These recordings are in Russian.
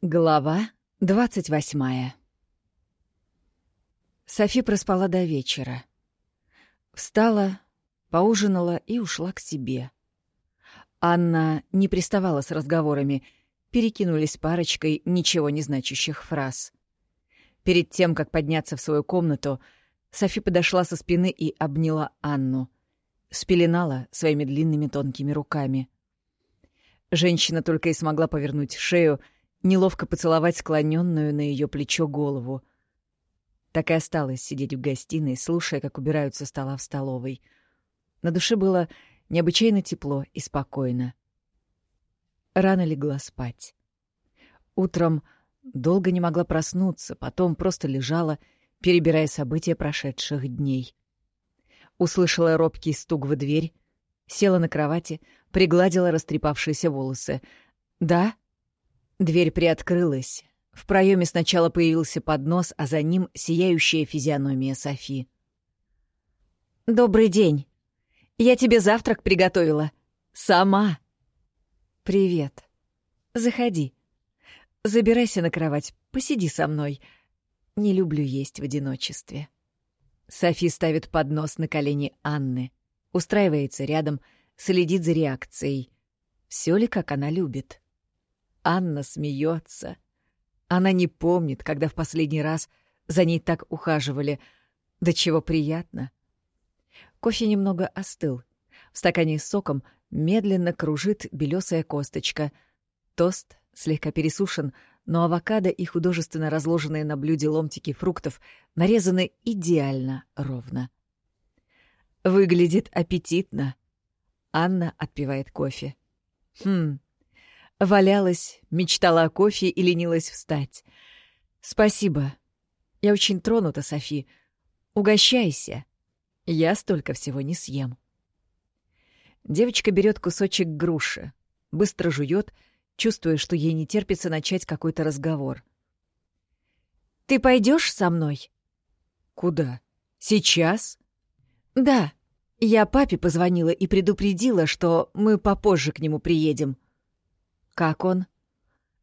Глава двадцать восьмая Софи проспала до вечера. Встала, поужинала и ушла к себе. Анна не приставала с разговорами, перекинулись парочкой ничего не значащих фраз. Перед тем, как подняться в свою комнату, Софи подошла со спины и обняла Анну. Спеленала своими длинными тонкими руками. Женщина только и смогла повернуть шею — неловко поцеловать склоненную на ее плечо голову. Так и осталось сидеть в гостиной, слушая, как убирают со стола в столовой. На душе было необычайно тепло и спокойно. Рано легла спать. Утром долго не могла проснуться, потом просто лежала, перебирая события прошедших дней. Услышала робкий стук в дверь, села на кровати, пригладила растрепавшиеся волосы. «Да?» Дверь приоткрылась. В проеме сначала появился поднос, а за ним сияющая физиономия Софи. «Добрый день. Я тебе завтрак приготовила. Сама». «Привет. Заходи. Забирайся на кровать, посиди со мной. Не люблю есть в одиночестве». Софи ставит поднос на колени Анны, устраивается рядом, следит за реакцией. Все ли, как она любит? Анна смеется. Она не помнит, когда в последний раз за ней так ухаживали. До чего приятно. Кофе немного остыл. В стакане с соком медленно кружит белесая косточка. Тост слегка пересушен, но авокадо и художественно разложенные на блюде ломтики фруктов нарезаны идеально ровно. Выглядит аппетитно. Анна отпивает кофе. Хм, Валялась, мечтала о кофе и ленилась встать. «Спасибо. Я очень тронута, Софи. Угощайся. Я столько всего не съем». Девочка берет кусочек груши, быстро жует, чувствуя, что ей не терпится начать какой-то разговор. «Ты пойдешь со мной?» «Куда? Сейчас?» «Да. Я папе позвонила и предупредила, что мы попозже к нему приедем». «Как он?»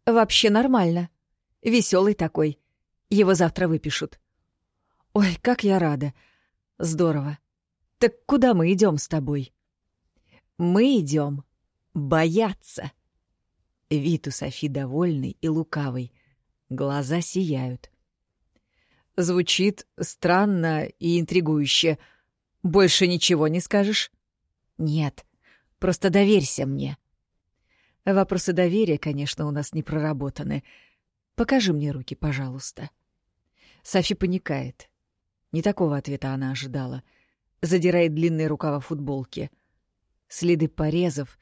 «Вообще нормально. Веселый такой. Его завтра выпишут». «Ой, как я рада. Здорово. Так куда мы идем с тобой?» «Мы идем бояться». Вид у Софи довольный и лукавый. Глаза сияют. Звучит странно и интригующе. Больше ничего не скажешь? Нет, просто доверься мне. Вопросы доверия, конечно, у нас не проработаны. Покажи мне руки, пожалуйста. Софи паникает. Не такого ответа она ожидала. Задирает длинные рукава футболки. Следы порезов,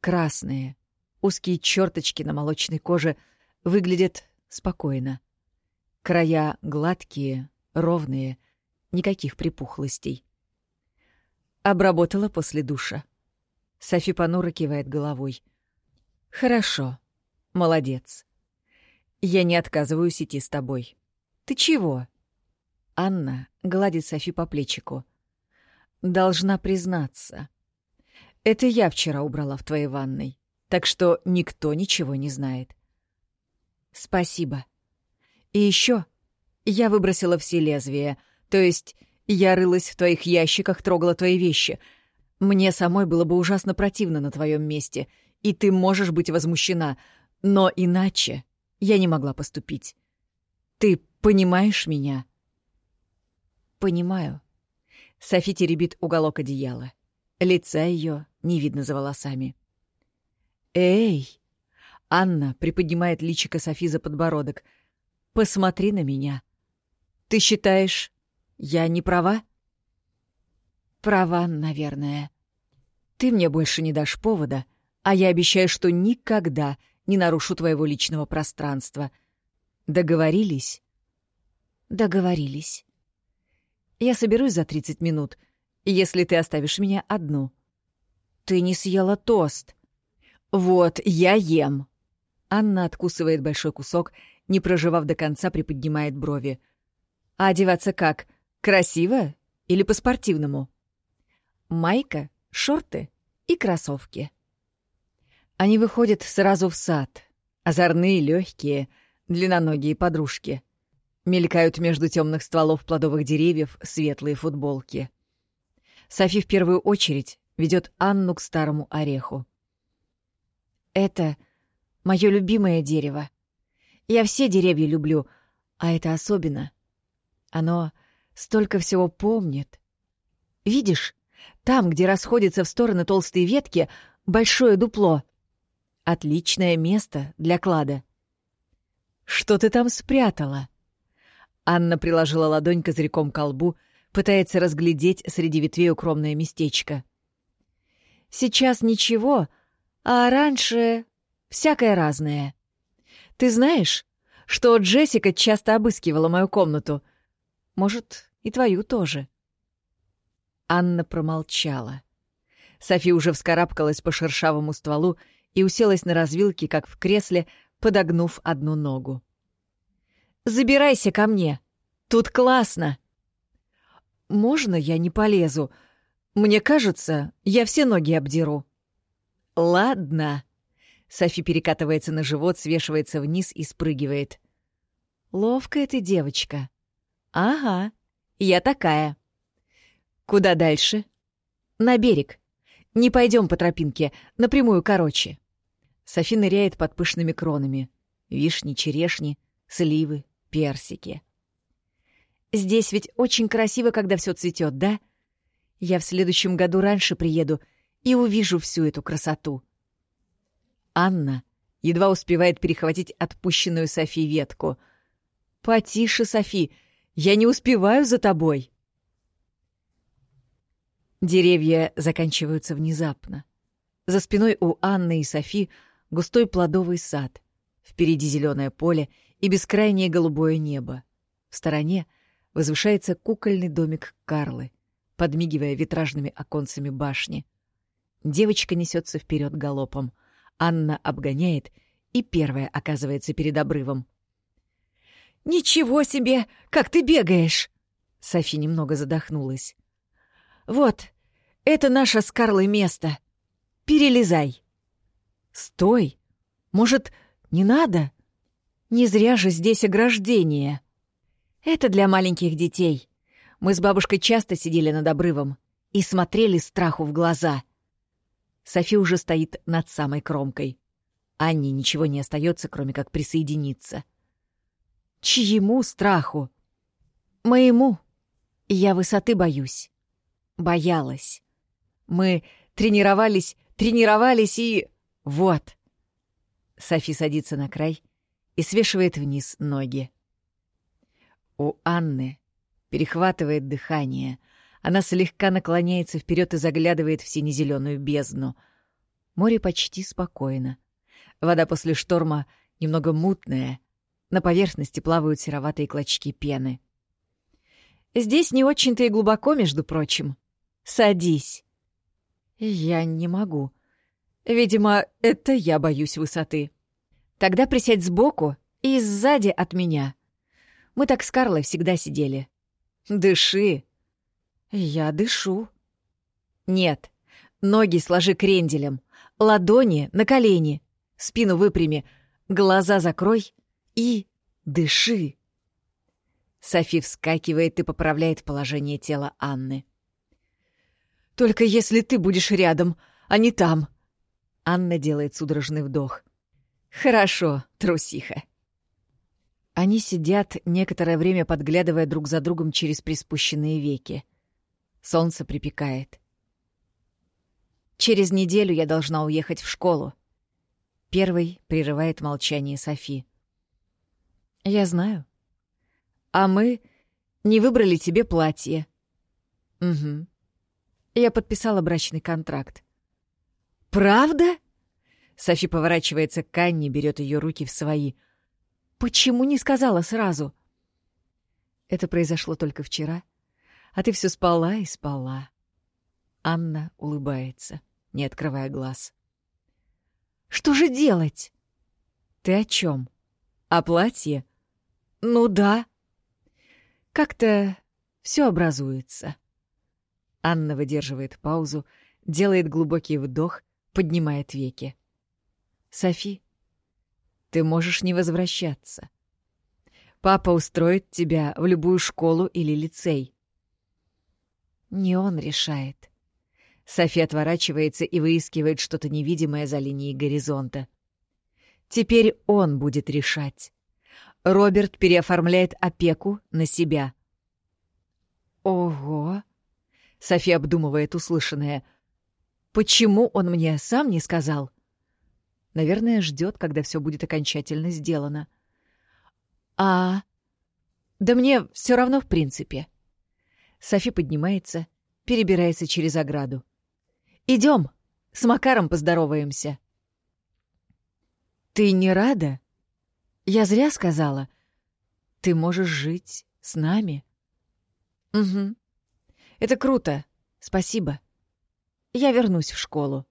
красные, узкие черточки на молочной коже выглядят спокойно. Края гладкие, ровные, никаких припухлостей. Обработала после душа. Софи понуро кивает головой — «Хорошо. Молодец. Я не отказываюсь идти с тобой. Ты чего?» Анна гладит Софи по плечику. «Должна признаться. Это я вчера убрала в твоей ванной, так что никто ничего не знает». «Спасибо. И еще я выбросила все лезвия, то есть я рылась в твоих ящиках, трогала твои вещи. Мне самой было бы ужасно противно на твоем месте — и ты можешь быть возмущена, но иначе я не могла поступить. Ты понимаешь меня?» «Понимаю». Софи теребит уголок одеяла. Лица ее не видно за волосами. «Эй!» Анна приподнимает личико Софи за подбородок. «Посмотри на меня. Ты считаешь, я не права?» «Права, наверное. Ты мне больше не дашь повода а я обещаю, что никогда не нарушу твоего личного пространства. Договорились? Договорились. Я соберусь за 30 минут, если ты оставишь меня одну. Ты не съела тост. Вот, я ем. Анна откусывает большой кусок, не проживав до конца, приподнимает брови. А одеваться как? Красиво или по-спортивному? Майка, шорты и кроссовки. Они выходят сразу в сад. Озорные, легкие, длинноногие подружки. Мелькают между темных стволов плодовых деревьев светлые футболки. Софи в первую очередь ведет Анну к старому ореху. «Это мое любимое дерево. Я все деревья люблю, а это особенно. Оно столько всего помнит. Видишь, там, где расходятся в стороны толстые ветки, большое дупло. Отличное место для клада. Что ты там спрятала? Анна приложила ладонь козырьком к колбу, пытается разглядеть среди ветвей укромное местечко. Сейчас ничего, а раньше всякое разное. Ты знаешь, что Джессика часто обыскивала мою комнату? Может, и твою тоже. Анна промолчала. Софи уже вскарабкалась по шершавому стволу и уселась на развилке, как в кресле, подогнув одну ногу. «Забирайся ко мне! Тут классно!» «Можно я не полезу? Мне кажется, я все ноги обдеру». «Ладно». Софи перекатывается на живот, свешивается вниз и спрыгивает. «Ловкая ты девочка». «Ага, я такая». «Куда дальше?» «На берег. Не пойдем по тропинке, напрямую короче». Софи ныряет под пышными кронами. Вишни, черешни, сливы, персики. «Здесь ведь очень красиво, когда все цветет, да? Я в следующем году раньше приеду и увижу всю эту красоту». Анна едва успевает перехватить отпущенную Софи ветку. «Потише, Софи, я не успеваю за тобой!» Деревья заканчиваются внезапно. За спиной у Анны и Софи густой плодовый сад. Впереди зеленое поле и бескрайнее голубое небо. В стороне возвышается кукольный домик Карлы, подмигивая витражными оконцами башни. Девочка несется вперед галопом. Анна обгоняет и первая оказывается перед обрывом. «Ничего себе! Как ты бегаешь!» Софи немного задохнулась. «Вот, это наше с Карлой место. Перелезай. Стой. Может, не надо? Не зря же здесь ограждение. Это для маленьких детей. Мы с бабушкой часто сидели над обрывом и смотрели страху в глаза. Софи уже стоит над самой кромкой. Анне ничего не остается, кроме как присоединиться. Чьему страху? Моему. Я высоты боюсь. Боялась. Мы тренировались, тренировались и... Вот. Софи садится на край и свешивает вниз ноги. У Анны перехватывает дыхание. Она слегка наклоняется вперед и заглядывает в сине-зеленую бездну. Море почти спокойно. Вода после шторма немного мутная. На поверхности плавают сероватые клочки пены. Здесь не очень-то и глубоко, между прочим. Садись. Я не могу. Видимо, это я боюсь высоты. Тогда присядь сбоку и сзади от меня. Мы так с Карлой всегда сидели. Дыши. Я дышу. Нет. Ноги сложи кренделем. Ладони на колени. Спину выпрями. Глаза закрой и дыши. Софи вскакивает и поправляет положение тела Анны. Только если ты будешь рядом, а не там. Анна делает судорожный вдох. Хорошо, трусиха. Они сидят некоторое время, подглядывая друг за другом через приспущенные веки. Солнце припекает. Через неделю я должна уехать в школу. Первый прерывает молчание Софи. Я знаю. А мы не выбрали тебе платье. Угу. Я подписала брачный контракт. «Правда?» Софи поворачивается к Анне, берет ее руки в свои. «Почему не сказала сразу?» «Это произошло только вчера, а ты все спала и спала». Анна улыбается, не открывая глаз. «Что же делать?» «Ты о чем? О платье?» «Ну да». «Как-то все образуется». Анна выдерживает паузу, делает глубокий вдох, поднимает веки. «Софи, ты можешь не возвращаться. Папа устроит тебя в любую школу или лицей. Не он решает. Софи отворачивается и выискивает что-то невидимое за линией горизонта. Теперь он будет решать. Роберт переоформляет опеку на себя. Ого! Софи обдумывает услышанное. Почему он мне сам не сказал? Наверное, ждет, когда все будет окончательно сделано. А... Да мне все равно, в принципе. Софи поднимается, перебирается через ограду. Идем, с Макаром поздороваемся. Ты не рада? Я зря сказала. Ты можешь жить с нами. Угу. Это круто. Спасибо. Я вернусь в школу.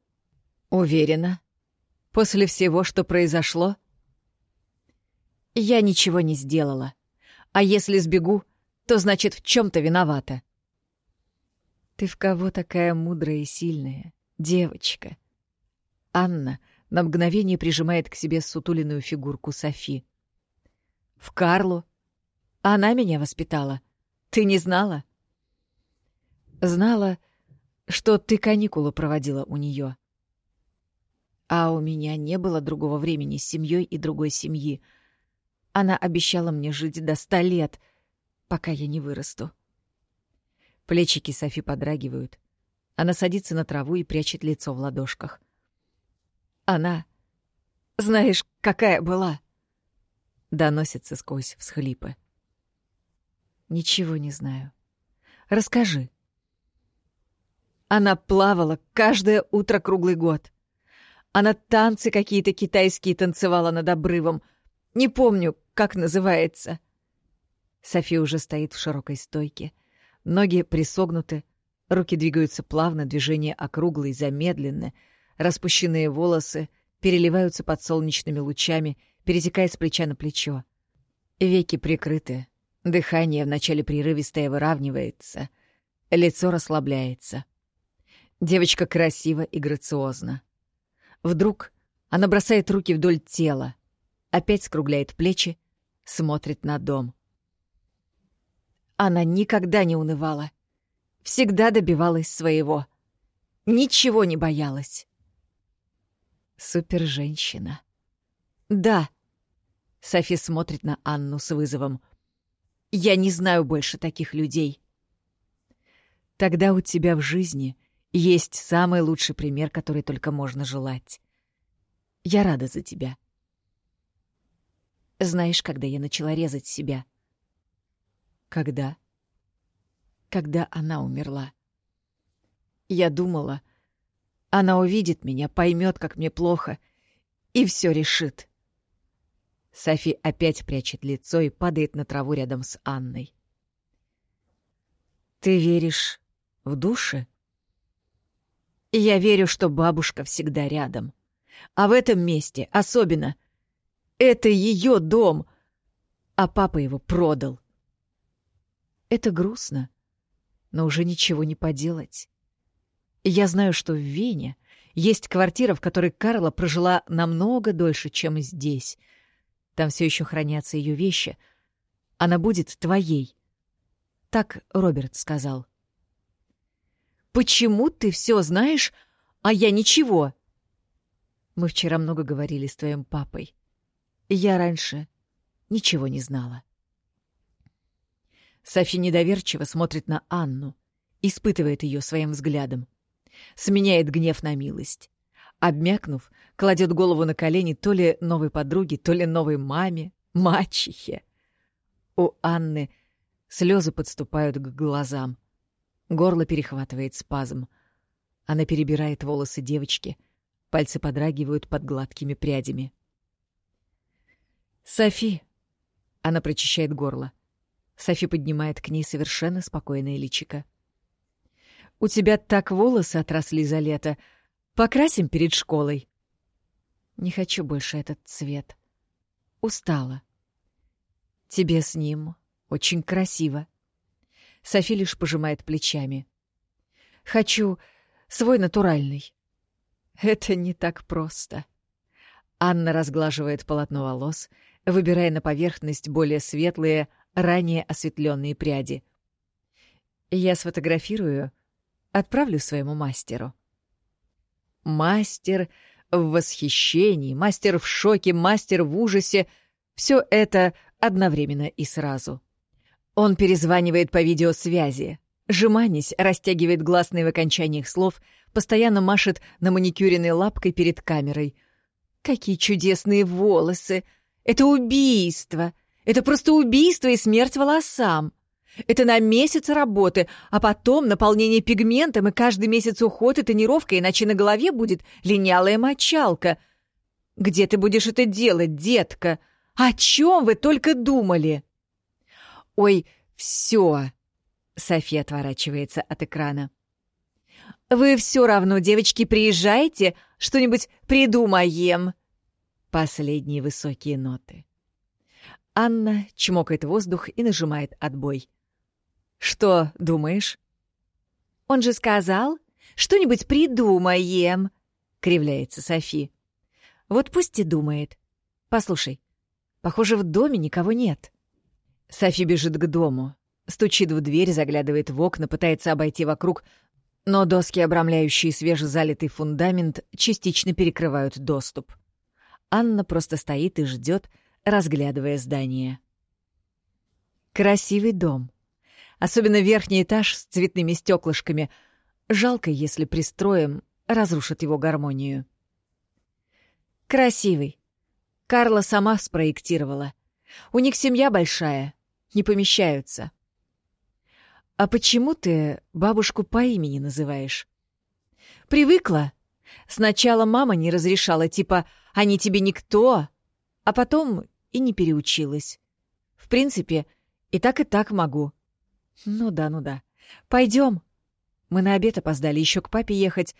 Уверена, После всего, что произошло? Я ничего не сделала. А если сбегу, то значит в чем-то виновата. Ты в кого такая мудрая и сильная, девочка? Анна на мгновение прижимает к себе сутуленную фигурку Софи. В Карлу. Она меня воспитала. Ты не знала? Знала, что ты каникулы проводила у нее. А у меня не было другого времени с семьей и другой семьи. Она обещала мне жить до ста лет, пока я не вырасту. Плечики Софи подрагивают. Она садится на траву и прячет лицо в ладошках. Она... Знаешь, какая была? Доносится сквозь всхлипы. Ничего не знаю. Расскажи. Она плавала каждое утро круглый год. Она танцы какие-то китайские танцевала над обрывом. Не помню, как называется. София уже стоит в широкой стойке. Ноги присогнуты, руки двигаются плавно, движения округлые, замедленные, распущенные волосы переливаются под солнечными лучами, перетекая с плеча на плечо. Веки прикрыты, дыхание вначале прерывистое выравнивается, лицо расслабляется. Девочка красива и грациозна. Вдруг она бросает руки вдоль тела, опять скругляет плечи, смотрит на дом. Она никогда не унывала, всегда добивалась своего, ничего не боялась. Супер-женщина. Да. Софи смотрит на Анну с вызовом. Я не знаю больше таких людей. Тогда у тебя в жизни есть самый лучший пример, который только можно желать. Я рада за тебя. Знаешь, когда я начала резать себя? Когда? Когда она умерла. Я думала, она увидит меня, поймет, как мне плохо, и все решит. Софи опять прячет лицо и падает на траву рядом с Анной. «Ты веришь в души?» Я верю, что бабушка всегда рядом. А в этом месте особенно. Это ее дом, а папа его продал. Это грустно, но уже ничего не поделать. Я знаю, что в Вене есть квартира, в которой Карла прожила намного дольше, чем здесь. Там все еще хранятся ее вещи. Она будет твоей. Так Роберт сказал. Почему ты все знаешь, а я ничего? Мы вчера много говорили с твоим папой. Я раньше ничего не знала. Софи недоверчиво смотрит на Анну, испытывает ее своим взглядом, сменяет гнев на милость. Обмякнув, кладет голову на колени то ли новой подруге, то ли новой маме, мачехе. У Анны слезы подступают к глазам. Горло перехватывает спазм. Она перебирает волосы девочки. Пальцы подрагивают под гладкими прядями. «Софи!» Она прочищает горло. Софи поднимает к ней совершенно спокойное личико. «У тебя так волосы отросли за лето. Покрасим перед школой». «Не хочу больше этот цвет. Устала. Тебе с ним очень красиво». Софи лишь пожимает плечами. «Хочу свой натуральный». «Это не так просто». Анна разглаживает полотно волос, выбирая на поверхность более светлые, ранее осветленные пряди. Я сфотографирую, отправлю своему мастеру. Мастер в восхищении, мастер в шоке, мастер в ужасе — все это одновременно и сразу. Он перезванивает по видеосвязи, жеманясь, растягивает гласные в окончаниях слов, постоянно машет на маникюренной лапкой перед камерой. «Какие чудесные волосы! Это убийство! Это просто убийство и смерть волосам!» Это на месяц работы, а потом наполнение пигментом и каждый месяц уход и тренировка, иначе на голове будет линялая мочалка. Где ты будешь это делать, детка? О чем вы только думали? Ой, все. София отворачивается от экрана. Вы все равно, девочки, приезжайте, что-нибудь придумаем. Последние высокие ноты. Анна чмокает воздух и нажимает отбой. «Что думаешь?» «Он же сказал, что-нибудь придумаем», — кривляется Софи. «Вот пусть и думает. Послушай, похоже, в доме никого нет». Софи бежит к дому, стучит в дверь, заглядывает в окна, пытается обойти вокруг, но доски, обрамляющие свежезалитый фундамент, частично перекрывают доступ. Анна просто стоит и ждет, разглядывая здание. Красивый дом. Особенно верхний этаж с цветными стеклышками. Жалко, если пристроем разрушит его гармонию. Красивый. Карла сама спроектировала. У них семья большая, не помещаются. А почему ты бабушку по имени называешь? Привыкла. Сначала мама не разрешала, типа «они тебе никто», а потом и не переучилась. В принципе, и так и так могу. Ну да, ну да. Пойдем. Мы на обед опоздали, еще к папе ехать.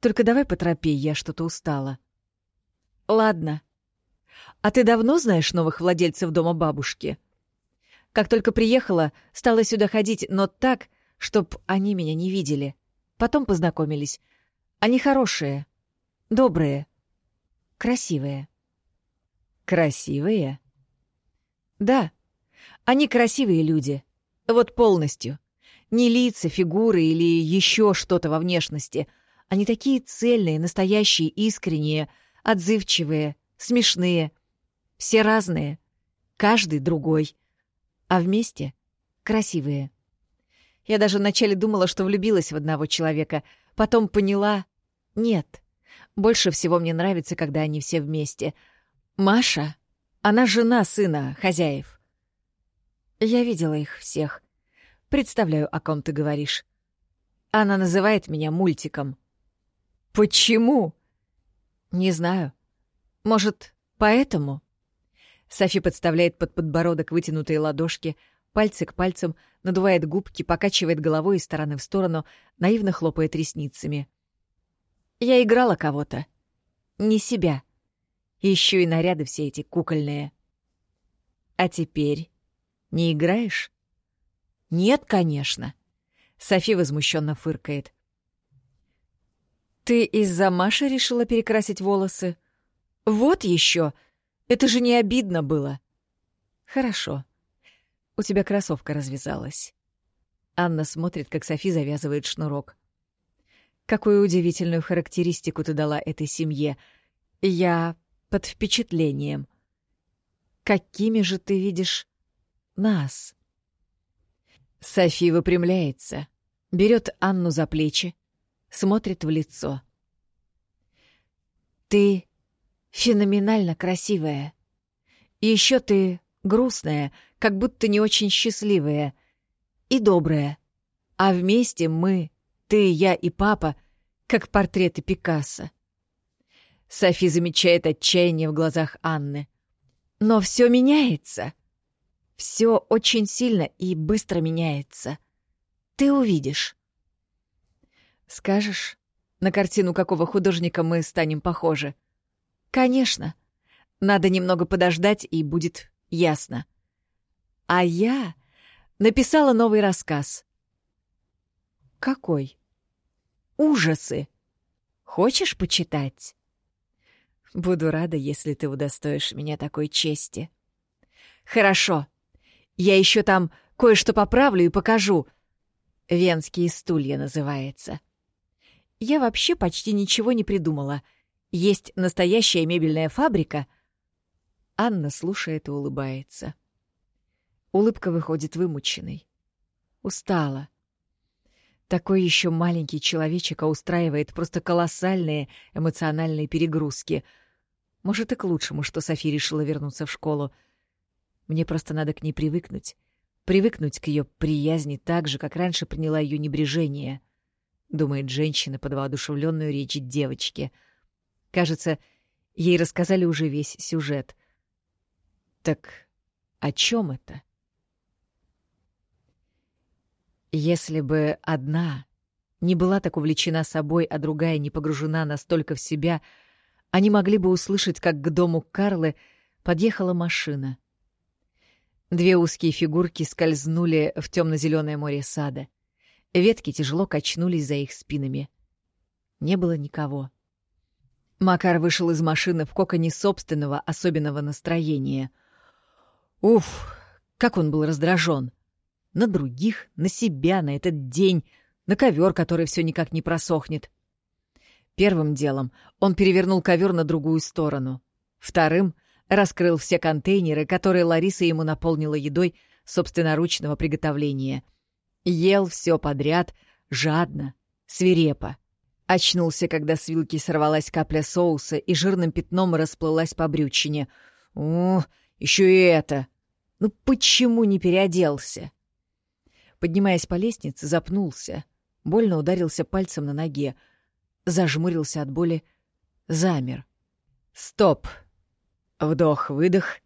Только давай по я что-то устала. Ладно. А ты давно знаешь новых владельцев дома бабушки? Как только приехала, стала сюда ходить, но так, чтоб они меня не видели. Потом познакомились. Они хорошие, добрые, красивые. Красивые? Да, они красивые люди. Вот полностью. Не лица, фигуры или еще что-то во внешности. Они такие цельные, настоящие, искренние, отзывчивые, смешные. Все разные. Каждый другой. А вместе красивые. Я даже вначале думала, что влюбилась в одного человека. Потом поняла — нет. Больше всего мне нравится, когда они все вместе. Маша, она жена сына хозяев. Я видела их всех. Представляю, о ком ты говоришь. Она называет меня мультиком. Почему? Не знаю. Может, поэтому? Софи подставляет под подбородок вытянутые ладошки, пальцы к пальцам, надувает губки, покачивает головой из стороны в сторону, наивно хлопает ресницами. Я играла кого-то. Не себя. Еще и наряды все эти кукольные. А теперь не играешь? Нет, конечно. Софи возмущенно фыркает. Ты из-за Маши решила перекрасить волосы? Вот еще. Это же не обидно было. Хорошо. У тебя кроссовка развязалась. Анна смотрит, как Софи завязывает шнурок. Какую удивительную характеристику ты дала этой семье. Я под впечатлением. Какими же ты видишь нас. Софи выпрямляется, берет Анну за плечи, смотрит в лицо. «Ты феноменально красивая. И еще ты грустная, как будто не очень счастливая. И добрая. А вместе мы, ты, я и папа, как портреты Пикассо». Софи замечает отчаяние в глазах Анны. «Но все меняется. Все очень сильно и быстро меняется. Ты увидишь. Скажешь, на картину какого художника мы станем похожи? Конечно. Надо немного подождать, и будет ясно. А я написала новый рассказ. Какой? Ужасы. Хочешь почитать? Буду рада, если ты удостоишь меня такой чести. Хорошо. Я еще там кое-что поправлю и покажу. Венские стулья называется. Я вообще почти ничего не придумала. Есть настоящая мебельная фабрика. Анна слушает и улыбается. Улыбка выходит вымученной. Устала. Такой еще маленький человечек, а устраивает просто колоссальные эмоциональные перегрузки — может, и к лучшему, что Софи решила вернуться в школу. Мне просто надо к ней привыкнуть. Привыкнуть к ее приязни так же, как раньше приняла ее небрежение. Думает женщина под воодушевленную речь девочки. Кажется, ей рассказали уже весь сюжет. Так о чем это? Если бы одна не была так увлечена собой, а другая не погружена настолько в себя — они могли бы услышать, как к дому Карлы подъехала машина. Две узкие фигурки скользнули в темно-зеленое море сада. Ветки тяжело качнулись за их спинами. Не было никого. Макар вышел из машины в коконе собственного особенного настроения. Уф, как он был раздражен! На других, на себя, на этот день, на ковер, который все никак не просохнет. Первым делом он перевернул ковер на другую сторону. Вторым — раскрыл все контейнеры, которые Лариса ему наполнила едой собственноручного приготовления. Ел все подряд, жадно, свирепо. Очнулся, когда с вилки сорвалась капля соуса и жирным пятном расплылась по брючине. «О, еще и это! Ну почему не переоделся?» Поднимаясь по лестнице, запнулся. Больно ударился пальцем на ноге — зажмурился от боли, замер. Стоп. Вдох-выдох.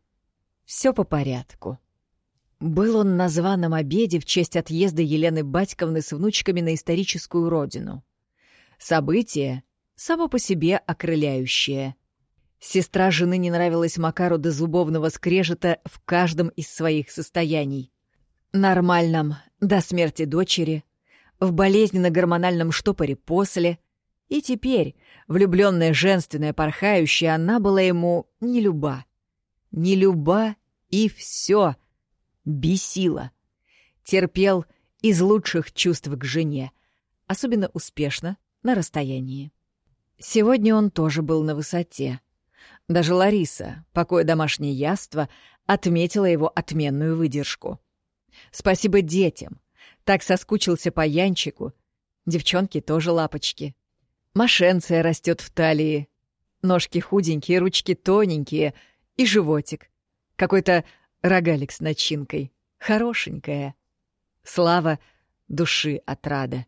Все по порядку. Был он на званом обеде в честь отъезда Елены Батьковны с внучками на историческую родину. Событие само по себе окрыляющее. Сестра жены не нравилась Макару до зубовного скрежета в каждом из своих состояний. Нормальном — до смерти дочери, в болезненно-гормональном штопоре после, и теперь, влюбленная, женственная, порхающая, она была ему не люба. Не люба и все. Бесила. Терпел из лучших чувств к жене, особенно успешно на расстоянии. Сегодня он тоже был на высоте. Даже Лариса, покоя домашнее яство, отметила его отменную выдержку. Спасибо детям. Так соскучился по Янчику. Девчонки тоже лапочки. Мошенция растет в талии. Ножки худенькие, ручки тоненькие и животик. Какой-то рогалик с начинкой. Хорошенькая. Слава души отрада.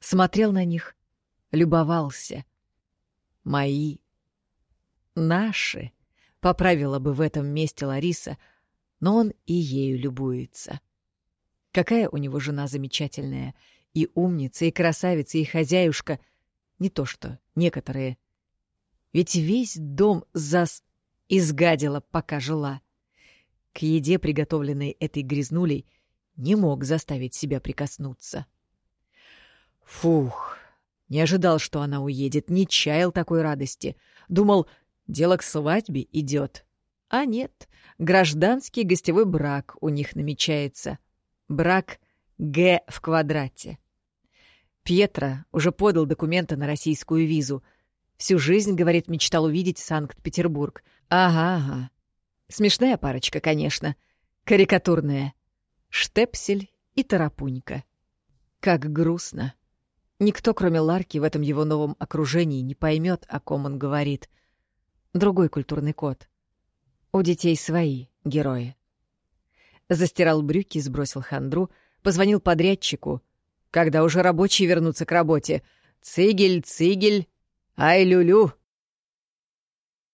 Смотрел на них, любовался. Мои. Наши. Поправила бы в этом месте Лариса, но он и ею любуется. Какая у него жена замечательная. И умница, и красавица, и хозяюшка — не то что некоторые. Ведь весь дом зас изгадила, пока жила. К еде, приготовленной этой грязнулей, не мог заставить себя прикоснуться. Фух, не ожидал, что она уедет, не чаял такой радости. Думал, дело к свадьбе идет. А нет, гражданский гостевой брак у них намечается. Брак Г в квадрате. Пьетро уже подал документы на российскую визу. Всю жизнь, говорит, мечтал увидеть Санкт-Петербург. Ага, ага. Смешная парочка, конечно. Карикатурная. Штепсель и Тарапунька. Как грустно. Никто, кроме Ларки, в этом его новом окружении не поймет, о ком он говорит. Другой культурный код. У детей свои герои. Застирал брюки, сбросил хандру, позвонил подрядчику — когда уже рабочие вернутся к работе. Цигель, цигель, ай-лю-лю.